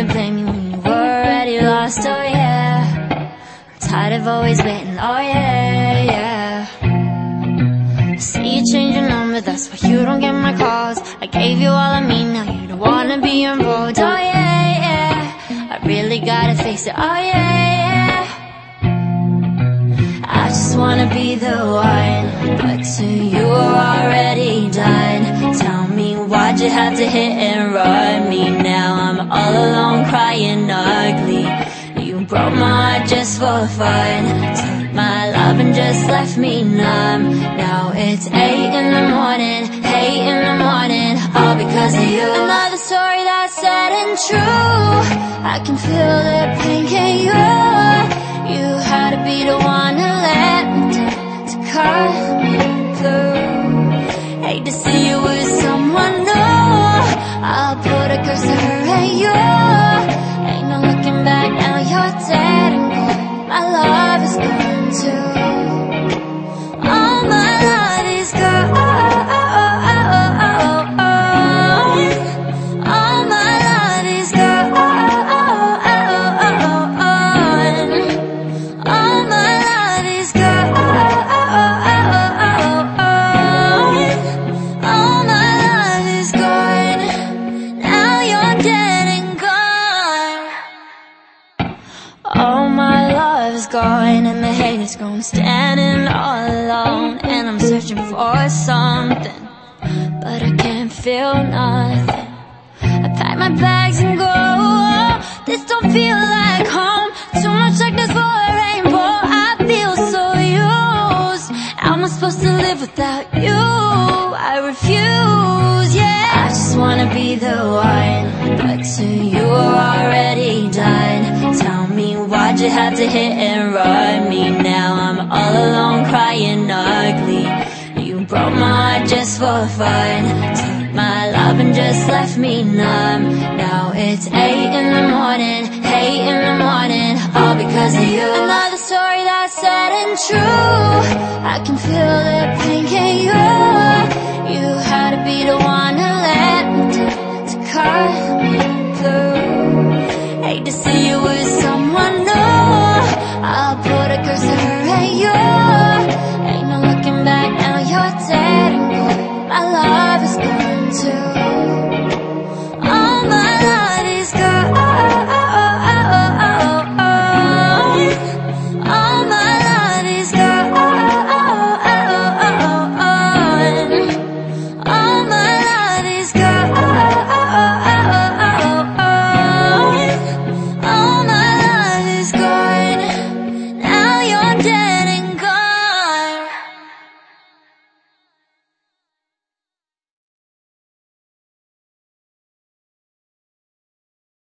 to blame you when you were already lost, oh yeah. I'm tired of always waiting, oh yeah, yeah. I see you change your number, that's why you don't get my calls. I gave you all of me, now you don't wanna be involved, oh yeah, yeah. I really gotta face it, oh yeah, yeah I just wanna be the one But to you already done Tell me why'd you have to hit and all alone crying ugly You broke my heart just for fun. Took my love and just left me numb. Now it's eight in the morning Eight in the morning. All because of you. Another story that's sad and true. I can feel the pain, can you? You had to be the one to let me down To cut All my love is gone and the hate is gone. Standing all alone and I'm searching for something, but I can't feel nothing. I pack my bags and go. This don't feel like home. Too much darkness for a rainbow. I feel so used. How am I supposed to live without you? I refuse, yeah. I just wanna be the one, but to have to hit and run me? Now I'm all alone crying ugly. You broke my heart just for fun. Took my love and just left me numb. Now it's eight in the morning, eight in the morning, all because of you. Another story that's sad and true. I can feel the pain, you? You